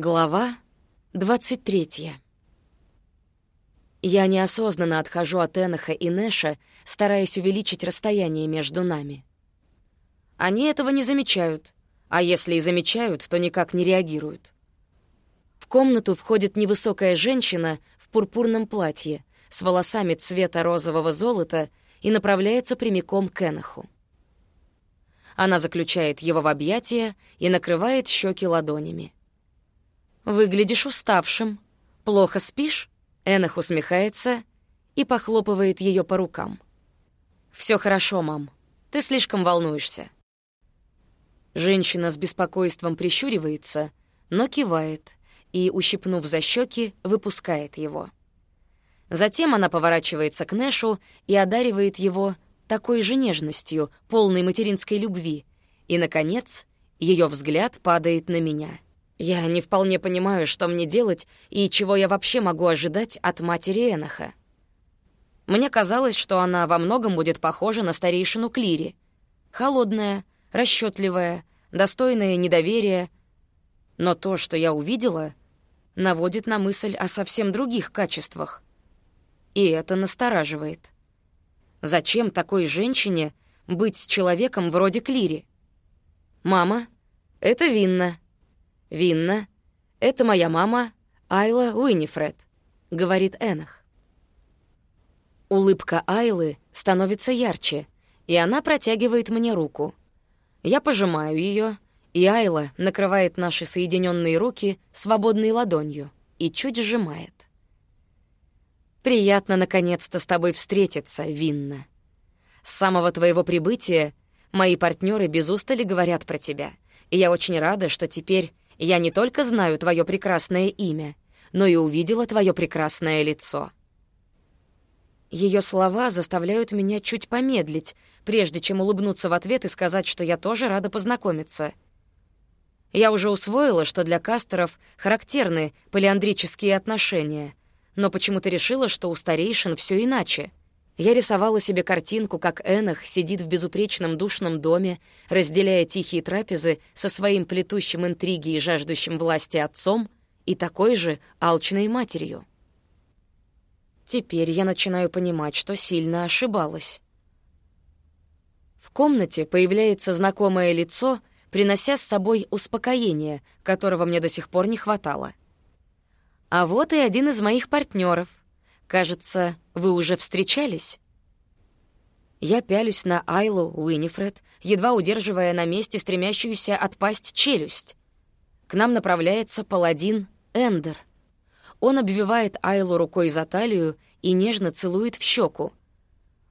Глава 23. Я неосознанно отхожу от Эноха и Нэша, стараясь увеличить расстояние между нами. Они этого не замечают, а если и замечают, то никак не реагируют. В комнату входит невысокая женщина в пурпурном платье с волосами цвета розового золота и направляется прямиком к Эноху. Она заключает его в объятия и накрывает щеки ладонями. «Выглядишь уставшим. Плохо спишь?» Энах усмехается и похлопывает ее по рукам. Все хорошо, мам. Ты слишком волнуешься». Женщина с беспокойством прищуривается, но кивает и, ущипнув за щеки, выпускает его. Затем она поворачивается к Нэшу и одаривает его такой же нежностью, полной материнской любви, и, наконец, ее взгляд падает на меня — я не вполне понимаю, что мне делать и чего я вообще могу ожидать от матери Эноха. Мне казалось, что она во многом будет похожа на старейшину Клири. Холодная, расчетливая, достойная недоверия. Но то, что я увидела, наводит на мысль о совсем других качествах. И это настораживает. Зачем такой женщине быть с человеком вроде Клири? «Мама, это Винна», «Винна, это моя мама Айла Уинифред», — говорит Энах. Улыбка Айлы становится ярче, и она протягивает мне руку. Я пожимаю ее, и Айла накрывает наши соединенные руки свободной ладонью и чуть сжимает. «Приятно, наконец-то, с тобой встретиться, Винна. С самого твоего прибытия мои партнеры без устали говорят про тебя, и я очень рада, что теперь я не только знаю твое прекрасное имя, но и увидела твое прекрасное лицо». Ее слова заставляют меня чуть помедлить, прежде чем улыбнуться в ответ и сказать, что я тоже рада познакомиться. Я уже усвоила, что для кастеров характерны полиандрические отношения, но почему-то решила, что у старейшин все иначе. Я рисовала себе картинку, как Энах сидит в безупречном душном доме, разделяя тихие трапезы со своим плетущим интриги и жаждущим власти отцом и такой же алчной матерью. Теперь я начинаю понимать, что сильно ошибалась. В комнате появляется знакомое лицо, принося с собой успокоение, которого мне до сих пор не хватало. А вот и один из моих партнеров. Кажется, вы уже встречались?» Я пялюсь на Айлу Уинифред, едва удерживая на месте стремящуюся отпасть челюсть. К нам направляется паладин Эндер. Он обвивает Айлу рукой за талию и нежно целует в щеку.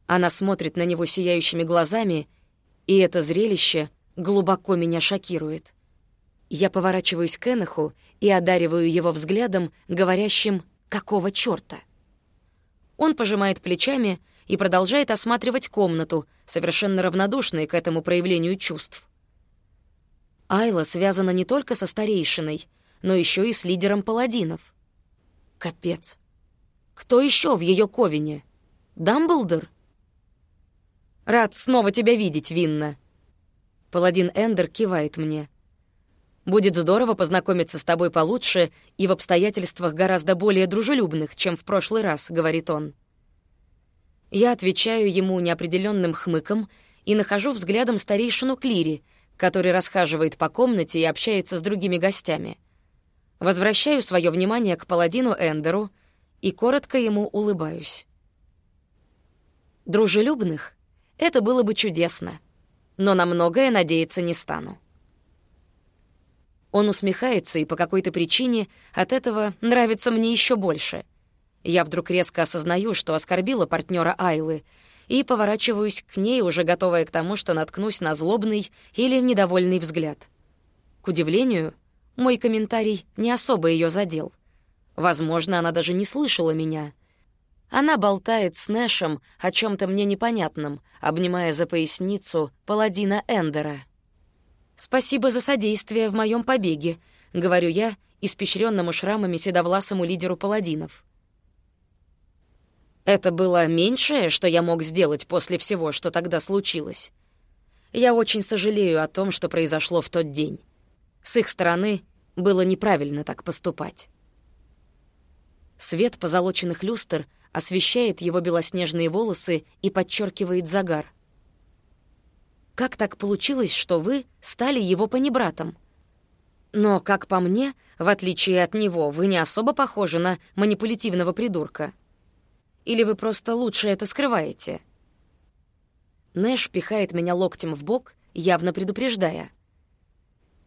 Она смотрит на него сияющими глазами, и это зрелище глубоко меня шокирует. Я поворачиваюсь к Эноху и одариваю его взглядом, говорящим «какого чёрта?». Он пожимает плечами и продолжает осматривать комнату, совершенно равнодушный к этому проявлению чувств. Айла связана не только со старейшиной, но еще и с лидером паладинов. Капец. Кто еще в ее ковине? Дамблдор? Рад снова тебя видеть, Винна. Паладин Эндер кивает мне. Будет здорово познакомиться с тобой получше и в обстоятельствах гораздо более дружелюбных, чем в прошлый раз», — говорит он. Я отвечаю ему неопределенным хмыком и нахожу взглядом старейшину Клири, который расхаживает по комнате и общается с другими гостями. Возвращаю свое внимание к паладину Эндеру и коротко ему улыбаюсь. Дружелюбных — это было бы чудесно, но на многое надеяться не стану. Он усмехается, и по какой-то причине от этого нравится мне еще больше. Я вдруг резко осознаю, что оскорбила партнера Айлы, и поворачиваюсь к ней, уже готовая к тому, что наткнусь на злобный или недовольный взгляд. К удивлению, мой комментарий не особо ее задел. Возможно, она даже не слышала меня. Она болтает с Нэшем о чем то мне непонятном, обнимая за поясницу паладина Эндера. «Спасибо за содействие в моем побеге», — говорю я испещренному шрамами седовласому лидеру паладинов. Это было меньшее, что я мог сделать после всего, что тогда случилось. Я очень сожалею о том, что произошло в тот день. С их стороны было неправильно так поступать. Свет позолоченных люстр освещает его белоснежные волосы и подчеркивает загар. «Как так получилось, что вы стали его панибратом?» Но, как по мне, в отличие от него, вы не особо похожи на манипулятивного придурка. Или вы просто лучше это скрываете? Нэш пихает меня локтем в бок, явно предупреждая.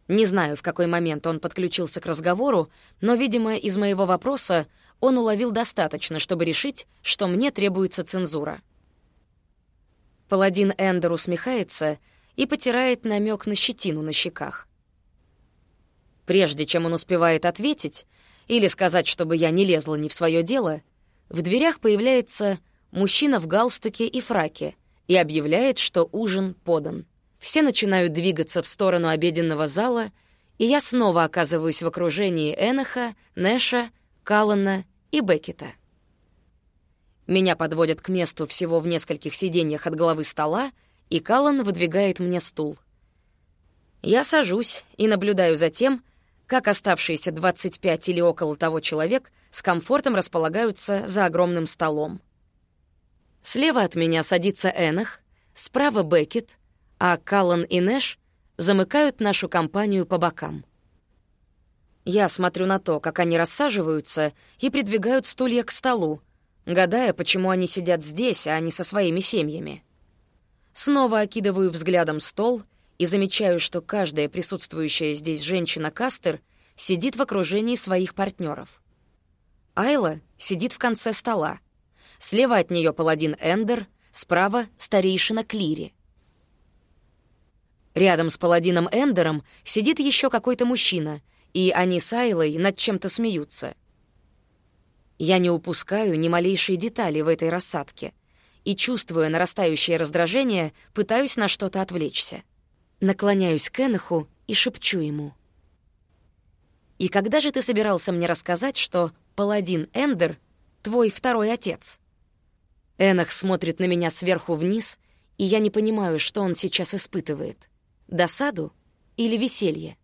Не знаю, в какой момент он подключился к разговору, но, видимо, из моего вопроса он уловил достаточно, чтобы решить, что мне требуется цензура. Паладин Эндер усмехается и потирает намек на щетину на щеках. Прежде чем он успевает ответить или сказать, чтобы я не лезла не в свое дело, в дверях появляется мужчина в галстуке и фраке и объявляет, что ужин подан. Все начинают двигаться в сторону обеденного зала, и я снова оказываюсь в окружении Эноха, Нэша, Каллана и Беккета. Меня подводят к месту всего в нескольких сиденьях от головы стола, и Каллан выдвигает мне стул. Я сажусь и наблюдаю за тем, как оставшиеся 25 или около того человек с комфортом располагаются за огромным столом. Слева от меня садится Энах, справа Беккет, а Каллан и Нэш замыкают нашу компанию по бокам. Я смотрю на то, как они рассаживаются и придвигают стулья к столу, гадая, почему они сидят здесь, а не со своими семьями. Снова окидываю взглядом стол и замечаю, что каждая присутствующая здесь женщина-кастер сидит в окружении своих партнеров. Айла сидит в конце стола. Слева от нее паладин Эндер, справа — старейшина Клири. Рядом с паладином Эндером сидит еще какой-то мужчина, и они с Айлой над чем-то смеются. Я не упускаю ни малейшей детали в этой рассадке и, чувствуя нарастающее раздражение, пытаюсь на что-то отвлечься. Наклоняюсь к Энаху и шепчу ему. «И когда же ты собирался мне рассказать, что паладин Эндер — твой второй отец?» Энах смотрит на меня сверху вниз, и я не понимаю, что он сейчас испытывает. Досаду или веселье?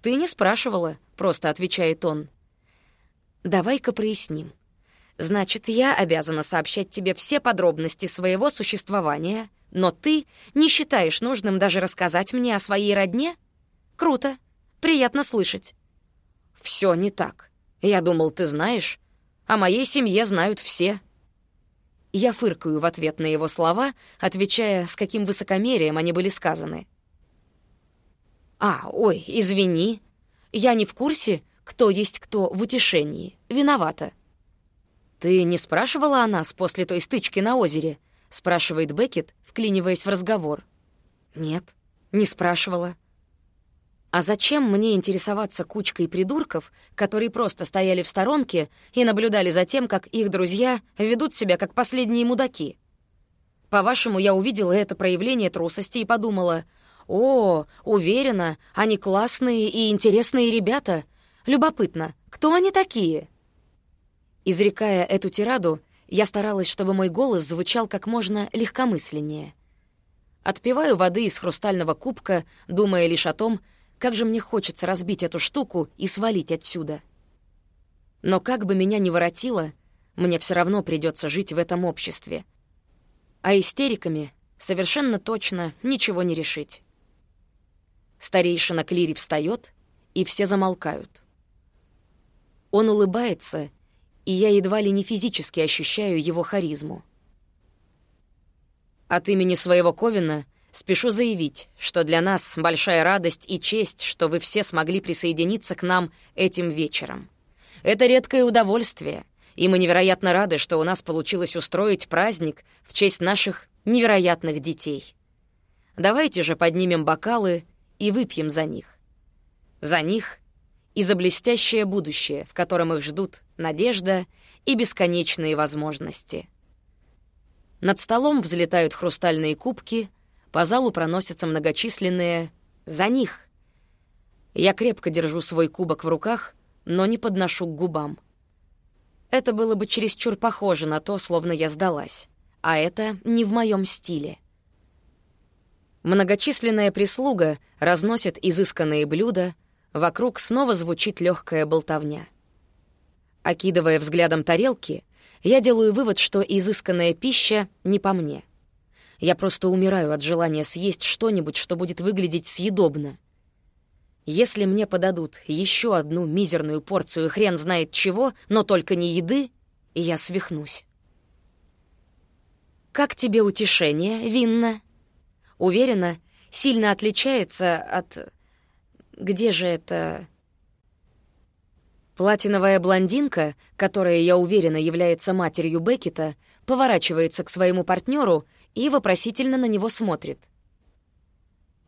«Ты не спрашивала», — просто отвечает он. «Давай-ка проясним. Значит, я обязана сообщать тебе все подробности своего существования, но ты не считаешь нужным даже рассказать мне о своей родне? Круто. Приятно слышать. Все не так. Я думал, ты знаешь. О моей семье знают все. Я фыркаю в ответ на его слова, отвечая, с каким высокомерием они были сказаны. «А, ой, извини. Я не в курсе, кто есть кто в утешении. Виновата». «Ты не спрашивала о нас после той стычки на озере?» — спрашивает Беккет, вклиниваясь в разговор. «Нет, не спрашивала». «А зачем мне интересоваться кучкой придурков, которые просто стояли в сторонке и наблюдали за тем, как их друзья ведут себя как последние мудаки? По-вашему, я увидела это проявление трусости и подумала, «О, уверена, они классные и интересные ребята. Любопытно, кто они такие?» Изрекая эту тираду, я старалась, чтобы мой голос звучал как можно легкомысленнее. Отпиваю воды из хрустального кубка, думая лишь о том, как же мне хочется разбить эту штуку и свалить отсюда. Но как бы меня ни воротило, мне все равно придется жить в этом обществе. А истериками совершенно точно ничего не решить. Старейшина Клири встает, и все замолкают. Он улыбается и я едва ли не физически ощущаю его харизму. От имени своего Ковина спешу заявить, что для нас большая радость и честь, что вы все смогли присоединиться к нам этим вечером. Это редкое удовольствие, и мы невероятно рады, что у нас получилось устроить праздник в честь наших невероятных детей. Давайте же поднимем бокалы и выпьем за них. За них и за блестящее будущее, в котором их ждут надежда и бесконечные возможности. Над столом взлетают хрустальные кубки, по залу проносятся многочисленные «за них». Я крепко держу свой кубок в руках, но не подношу к губам. Это было бы чересчур похоже на то, словно я сдалась, а это не в моем стиле. Многочисленная прислуга разносит изысканные блюда, Вокруг снова звучит легкая болтовня. Окидывая взглядом тарелки, я делаю вывод, что изысканная пища не по мне. Я просто умираю от желания съесть что-нибудь, что будет выглядеть съедобно. Если мне подадут еще одну мизерную порцию хрен знает чего, но только не еды, я свихнусь. «Как тебе утешение, Винна?» Уверена, сильно отличается от... Где же это... Платиновая блондинка, которая, я уверена, является матерью Беккета, поворачивается к своему партнеру и вопросительно на него смотрит.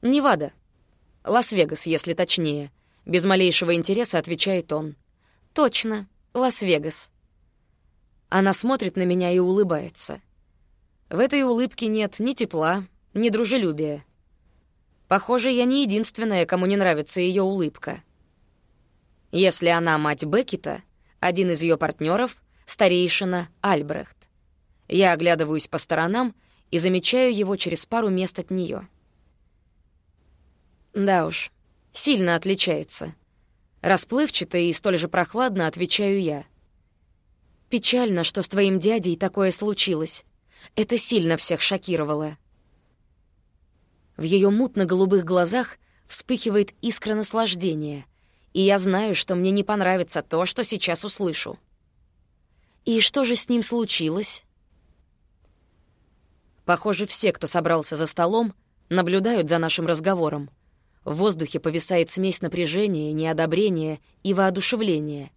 «Невада. Лас-Вегас, если точнее», — без малейшего интереса отвечает он. «Точно, Лас-Вегас». Она смотрит на меня и улыбается. В этой улыбке нет ни тепла, ни дружелюбия. Похоже, я не единственная, кому не нравится ее улыбка. Если она мать Беккета, один из ее партнеров — старейшина Альбрехт. Я оглядываюсь по сторонам и замечаю его через пару мест от нее. Да уж, сильно отличается. Расплывчато и столь же прохладно отвечаю я. Печально, что с твоим дядей такое случилось. Это сильно всех шокировало. В ее мутно-голубых глазах вспыхивает искра наслаждения, и я знаю, что мне не понравится то, что сейчас услышу. И что же с ним случилось? Похоже, все, кто собрался за столом, наблюдают за нашим разговором. В воздухе повисает смесь напряжения, неодобрения и воодушевления.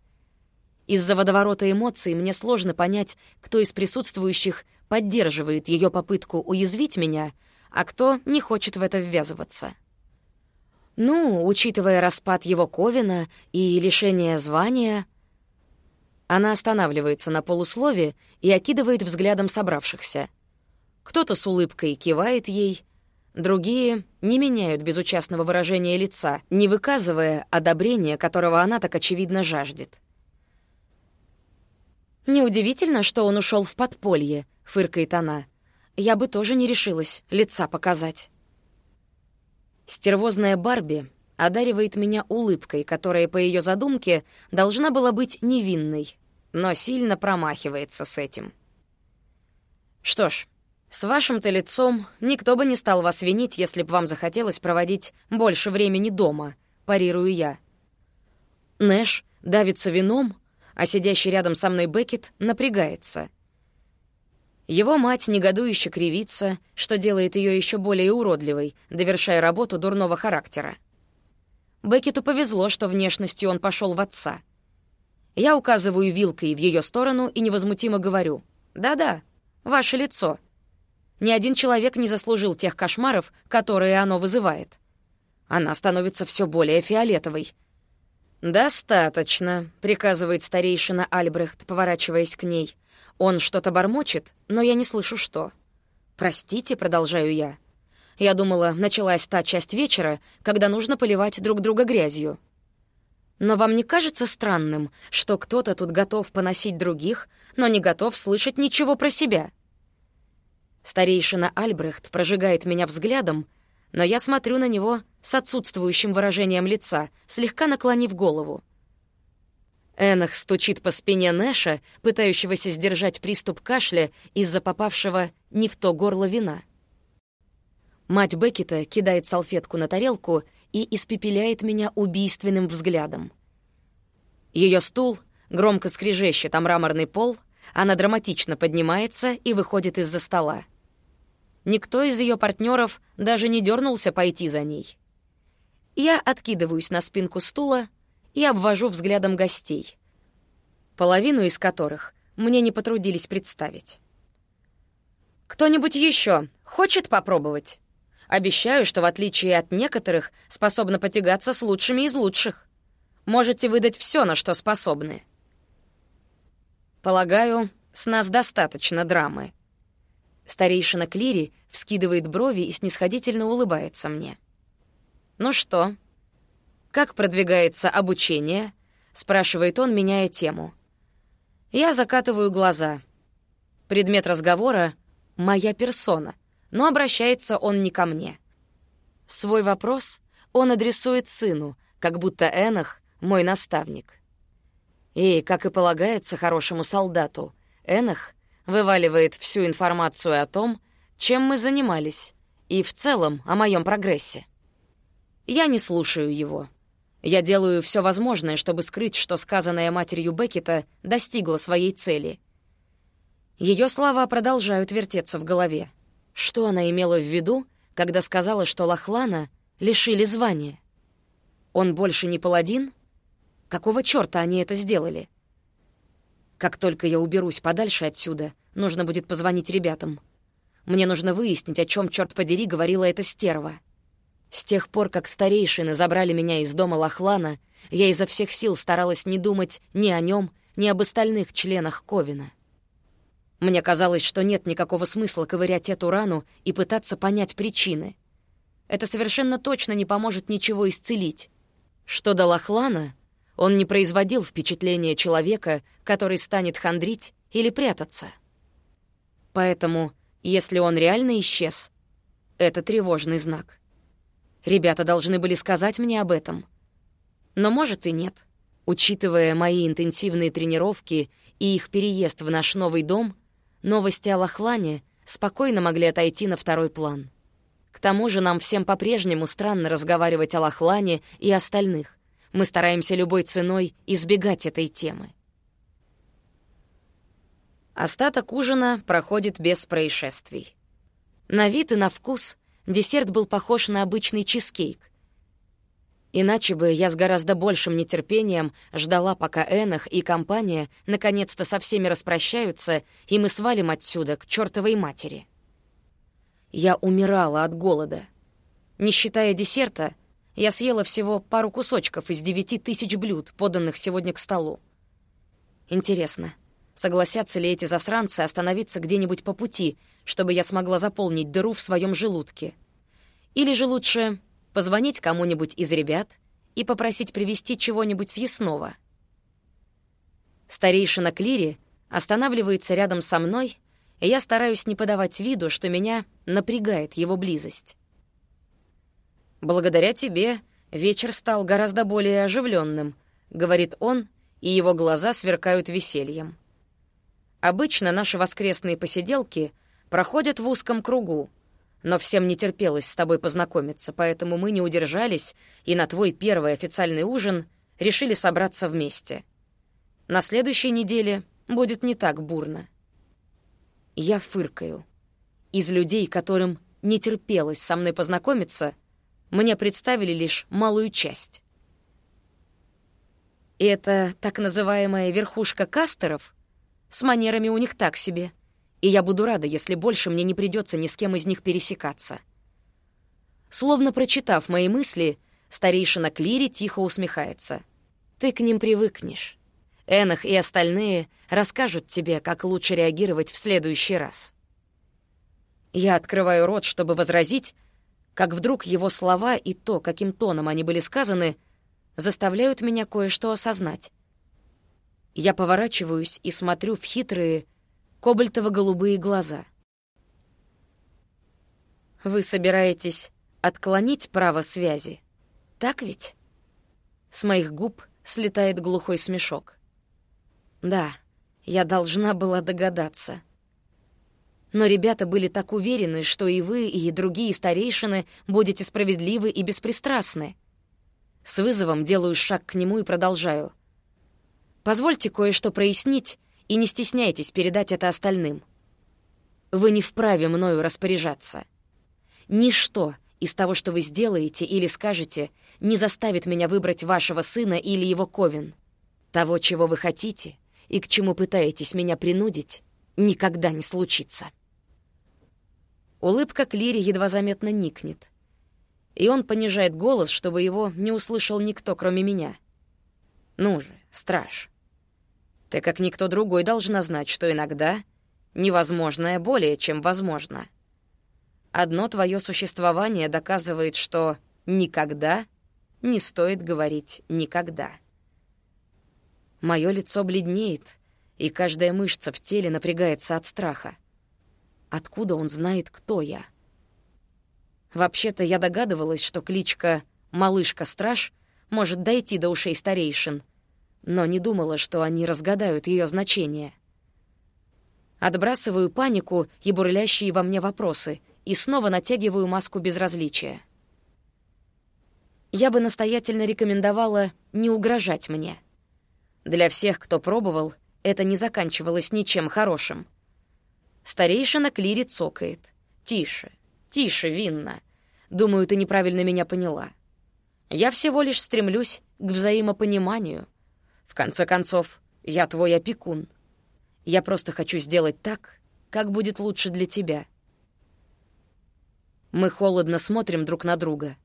Из-за водоворота эмоций мне сложно понять, кто из присутствующих поддерживает ее попытку уязвить меня, а кто не хочет в это ввязываться. Ну, учитывая распад его Ковина и лишение звания... Она останавливается на полуслове и окидывает взглядом собравшихся. Кто-то с улыбкой кивает ей, другие не меняют безучастного выражения лица, не выказывая одобрения, которого она так очевидно жаждет. «Неудивительно, что он ушел в подполье», — фыркает она. «Я бы тоже не решилась лица показать». Стервозная Барби одаривает меня улыбкой, которая, по ее задумке, должна была быть невинной, но сильно промахивается с этим. Что ж, с вашим-то лицом никто бы не стал вас винить, если бы вам захотелось проводить больше времени дома, парирую я. Нэш давится вином, а сидящий рядом со мной Беккет напрягается. Его мать негодующе кривится, что делает ее еще более уродливой, довершая работу дурного характера. Беккету повезло, что внешностью он пошел в отца. Я указываю вилкой в ее сторону и невозмутимо говорю. «Да-да, ваше лицо». Ни один человек не заслужил тех кошмаров, которые оно вызывает. Она становится все более фиолетовой. «Достаточно», — приказывает старейшина Альбрехт, поворачиваясь к ней. Он что-то бормочет, но я не слышу, что. «Простите», — продолжаю я. Я думала, началась та часть вечера, когда нужно поливать друг друга грязью. Но вам не кажется странным, что кто-то тут готов поносить других, но не готов слышать ничего про себя? Старейшина Альбрехт прожигает меня взглядом, но я смотрю на него с отсутствующим выражением лица, слегка наклонив голову. Энах стучит по спине Нэша, пытающегося сдержать приступ кашля из-за попавшего не в то горло вина. Мать Беккета кидает салфетку на тарелку и испепеляет меня убийственным взглядом. Ее стул громко скрежещет о мраморный пол, она драматично поднимается и выходит из-за стола. Никто из ее партнеров даже не дернулся пойти за ней. Я откидываюсь на спинку стула и обвожу взглядом гостей, половину из которых мне не потрудились представить. «Кто-нибудь еще хочет попробовать?» Обещаю, что в отличие от некоторых, способна потягаться с лучшими из лучших. Можете выдать все, на что способны. Полагаю, с нас достаточно драмы. Старейшина Клири вскидывает брови и снисходительно улыбается мне. «Ну что, как продвигается обучение?» — спрашивает он, меняя тему. Я закатываю глаза. Предмет разговора — моя персона, но обращается он не ко мне. Свой вопрос он адресует сыну, как будто Энах — мой наставник. И, как и полагается хорошему солдату, Энах вываливает всю информацию о том, чем мы занимались, и в целом о моем прогрессе. Я не слушаю его. Я делаю все возможное, чтобы скрыть, что сказанное матерью Беккета достигло своей цели. Ее слова продолжают вертеться в голове. Что она имела в виду, когда сказала, что Лохлана лишили звания? Он больше не паладин? Какого чёрта они это сделали? Как только я уберусь подальше отсюда, нужно будет позвонить ребятам. Мне нужно выяснить, о чем, черт подери, говорила эта стерва. С тех пор, как старейшины забрали меня из дома Лохлана, я изо всех сил старалась не думать ни о нем, ни об остальных членах Ковина. Мне казалось, что нет никакого смысла ковырять эту рану и пытаться понять причины. Это совершенно точно не поможет ничего исцелить. Что до Лохлана, он не производил впечатления человека, который станет хандрить или прятаться. Поэтому, если он реально исчез, это тревожный знак. Ребята должны были сказать мне об этом. Но, может, и нет. Учитывая мои интенсивные тренировки и их переезд в наш новый дом, новости о Лохлане спокойно могли отойти на второй план. К тому же нам всем по-прежнему странно разговаривать о Лохлане и остальных. Мы стараемся любой ценой избегать этой темы. Остаток ужина проходит без происшествий. На вид и на вкус десерт был похож на обычный чизкейк. Иначе бы я с гораздо большим нетерпением ждала, пока Энах и компания наконец-то со всеми распрощаются, и мы свалим отсюда к чертовой матери. Я умирала от голода. Не считая десерта, я съела всего пару кусочков из девяти тысяч блюд, поданных сегодня к столу. Интересно, согласятся ли эти засранцы остановиться где-нибудь по пути, чтобы я смогла заполнить дыру в своем желудке? Или же лучше позвонить кому-нибудь из ребят и попросить привезти чего-нибудь съестного? Старейшина Клири останавливается рядом со мной, и я стараюсь не подавать виду, что меня напрягает его близость. «Благодаря тебе вечер стал гораздо более оживленным, говорит он, и его глаза сверкают весельем. Обычно наши воскресные посиделки проходят в узком кругу, но всем не терпелось с тобой познакомиться, поэтому мы не удержались и на твой первый официальный ужин решили собраться вместе. На следующей неделе будет не так бурно. Я фыркаю. Из людей, которым не терпелось со мной познакомиться — мне представили лишь малую часть. И это так называемая верхушка кастеров? С манерами у них так себе. И я буду рада, если больше мне не придется ни с кем из них пересекаться. Словно прочитав мои мысли, старейшина Клири тихо усмехается. «Ты к ним привыкнешь. Энах и остальные расскажут тебе, как лучше реагировать в следующий раз». Я открываю рот, чтобы возразить, как вдруг его слова и то, каким тоном они были сказаны, заставляют меня кое-что осознать. Я поворачиваюсь и смотрю в хитрые, кобальтово-голубые глаза. «Вы собираетесь отклонить право связи, так ведь?» С моих губ слетает глухой смешок. «Да, я должна была догадаться». Но ребята были так уверены, что и вы, и другие старейшины будете справедливы и беспристрастны. С вызовом делаю шаг к нему и продолжаю. Позвольте кое-что прояснить, и не стесняйтесь передать это остальным. Вы не вправе мною распоряжаться. Ничто из того, что вы сделаете или скажете, не заставит меня выбрать вашего сына или его ковен. Того, чего вы хотите и к чему пытаетесь меня принудить, никогда не случится. Улыбка Клири едва заметно никнет. И он понижает голос, чтобы его не услышал никто, кроме меня. «Ну же, страж, ты, как никто другой, должна знать, что иногда невозможное более чем возможно. Одно твое существование доказывает, что никогда не стоит говорить «никогда». Мое лицо бледнеет, и каждая мышца в теле напрягается от страха. Откуда он знает, кто я? Вообще-то я догадывалась, что кличка «Малышка-страж» может дойти до ушей старейшин, но не думала, что они разгадают ее значение. Отбрасываю панику и бурлящие во мне вопросы и снова натягиваю маску безразличия. Я бы настоятельно рекомендовала не угрожать мне. Для всех, кто пробовал, это не заканчивалось ничем хорошим. Старейшина Клири цокает. «Тише, тише, Винна. Думаю, ты неправильно меня поняла. Я всего лишь стремлюсь к взаимопониманию. В конце концов, я твой опекун. Я просто хочу сделать так, как будет лучше для тебя». Мы холодно смотрим друг на друга,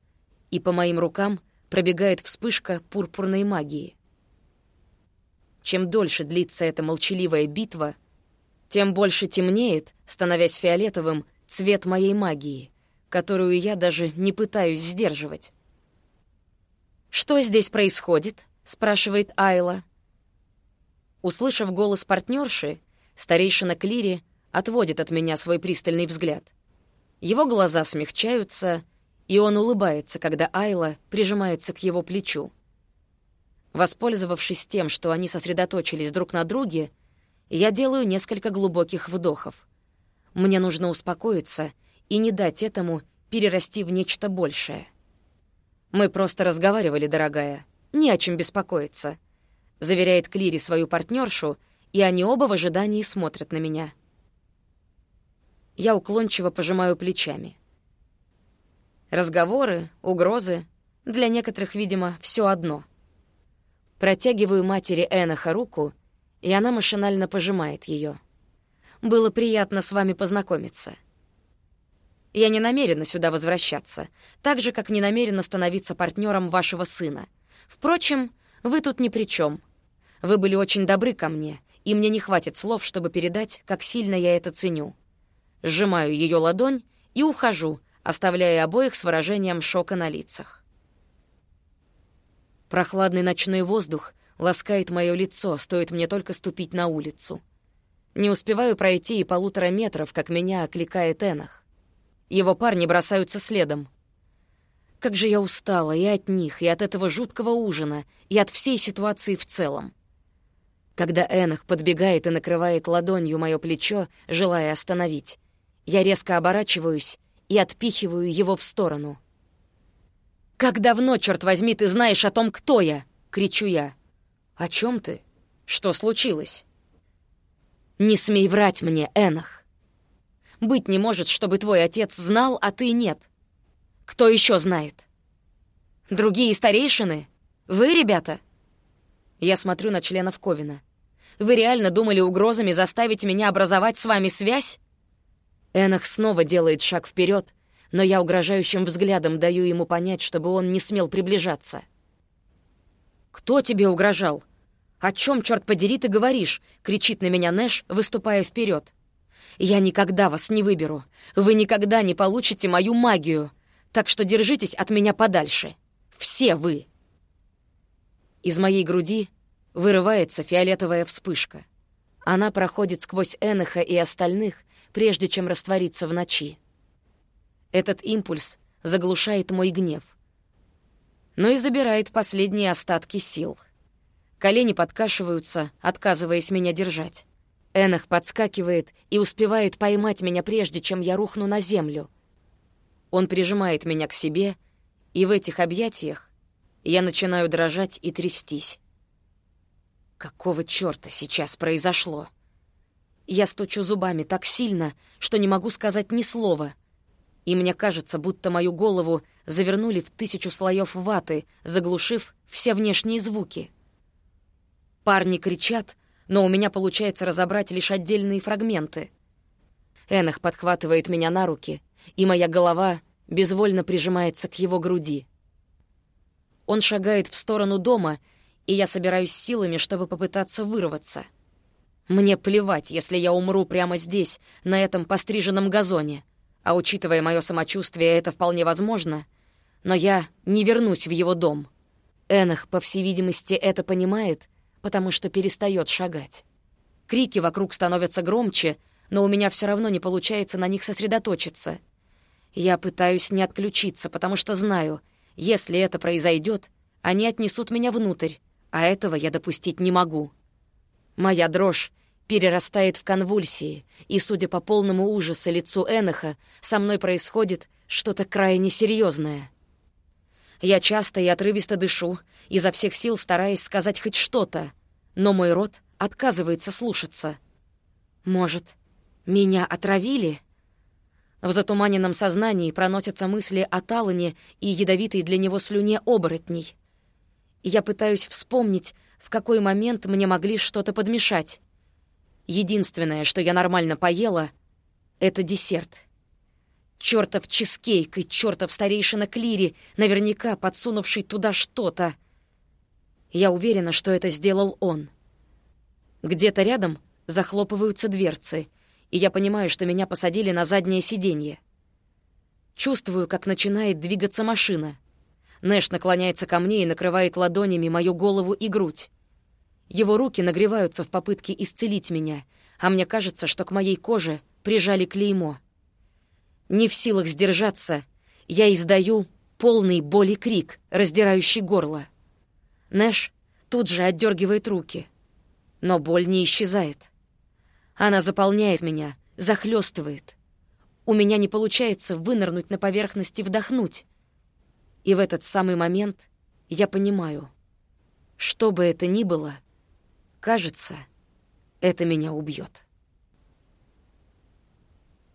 и по моим рукам пробегает вспышка пурпурной магии. Чем дольше длится эта молчаливая битва, тем больше темнеет, становясь фиолетовым, цвет моей магии, которую я даже не пытаюсь сдерживать. «Что здесь происходит?» — спрашивает Айла. Услышав голос партнерши, старейшина Клири отводит от меня свой пристальный взгляд. Его глаза смягчаются, и он улыбается, когда Айла прижимается к его плечу. Воспользовавшись тем, что они сосредоточились друг на друге, я делаю несколько глубоких вдохов. Мне нужно успокоиться и не дать этому перерасти в нечто большее. «Мы просто разговаривали, дорогая. Не о чем беспокоиться», — заверяет Клири свою партнершу, и они оба в ожидании смотрят на меня. Я уклончиво пожимаю плечами. Разговоры, угрозы — для некоторых, видимо, все одно — Протягиваю матери Эноха руку, и она машинально пожимает ее. «Было приятно с вами познакомиться. Я не намерена сюда возвращаться, так же, как не намерена становиться партнером вашего сына. Впрочем, вы тут ни при чем. Вы были очень добры ко мне, и мне не хватит слов, чтобы передать, как сильно я это ценю. Сжимаю ее ладонь и ухожу, оставляя обоих с выражением шока на лицах. Прохладный ночной воздух ласкает мое лицо, стоит мне только ступить на улицу. Не успеваю пройти и полутора метров, как меня окликает Энах. Его парни бросаются следом. Как же я устала и от них, и от этого жуткого ужина, и от всей ситуации в целом. Когда Энах подбегает и накрывает ладонью мое плечо, желая остановить, я резко оборачиваюсь и отпихиваю его в сторону — «Как давно, черт возьми, ты знаешь о том, кто я?» — кричу я. «О чем ты? Что случилось?» «Не смей врать мне, Энах. Быть не может, чтобы твой отец знал, а ты нет. Кто еще знает? Другие старейшины? Вы, ребята?» Я смотрю на членов Ковина. «Вы реально думали угрозами заставить меня образовать с вами связь?» Энах снова делает шаг вперед, но я угрожающим взглядом даю ему понять, чтобы он не смел приближаться. «Кто тебе угрожал? О чем, черт подери, ты говоришь?» — кричит на меня Нэш, выступая вперед. «Я никогда вас не выберу. Вы никогда не получите мою магию. Так что держитесь от меня подальше. Все вы!» Из моей груди вырывается фиолетовая вспышка. Она проходит сквозь Эноха и остальных, прежде чем раствориться в ночи. Этот импульс заглушает мой гнев, но и забирает последние остатки сил. Колени подкашиваются, отказываясь меня держать. Энах подскакивает и успевает поймать меня прежде, чем я рухну на землю. Он прижимает меня к себе, и в этих объятиях я начинаю дрожать и трястись. Какого чёрта сейчас произошло? Я стучу зубами так сильно, что не могу сказать ни слова, и мне кажется, будто мою голову завернули в тысячу слоев ваты, заглушив все внешние звуки. Парни кричат, но у меня получается разобрать лишь отдельные фрагменты. Энах подхватывает меня на руки, и моя голова безвольно прижимается к его груди. Он шагает в сторону дома, и я собираюсь силами, чтобы попытаться вырваться. Мне плевать, если я умру прямо здесь, на этом постриженном газоне. А учитывая мое самочувствие, это вполне возможно. Но я не вернусь в его дом. Энах, по всей видимости, это понимает, потому что перестает шагать. Крики вокруг становятся громче, но у меня все равно не получается на них сосредоточиться. Я пытаюсь не отключиться, потому что знаю, если это произойдет, Они отнесут меня внутрь, а этого я допустить не могу. Моя дрожь перерастает в конвульсии, и, судя по полному ужасу лицу Эноха, со мной происходит что-то крайне серьезное. Я часто и отрывисто дышу, изо всех сил стараясь сказать хоть что-то, но мой рот отказывается слушаться. Может, меня отравили? В затуманенном сознании проносятся мысли о Талане и ядовитой для него слюне оборотней. Я пытаюсь вспомнить, в какой момент мне могли что-то подмешать. Единственное, что я нормально поела, — это десерт. Чёртов чизкейк и чёртов старейшина Клири, наверняка подсунувший туда что-то. Я уверена, что это сделал он. Где-то рядом захлопываются дверцы — и я понимаю, что меня посадили на заднее сиденье. Чувствую, как начинает двигаться машина. Нэш наклоняется ко мне и накрывает ладонями мою голову и грудь. Его руки нагреваются в попытке исцелить меня, а мне кажется, что к моей коже прижали клеймо. Не в силах сдержаться, я издаю полный боли крик, раздирающий горло. Нэш тут же отдергивает руки, но боль не исчезает. Она заполняет меня, захлестывает. У меня не получается вынырнуть на поверхность и вдохнуть. И в этот самый момент я понимаю, что бы это ни было, кажется, это меня убьет.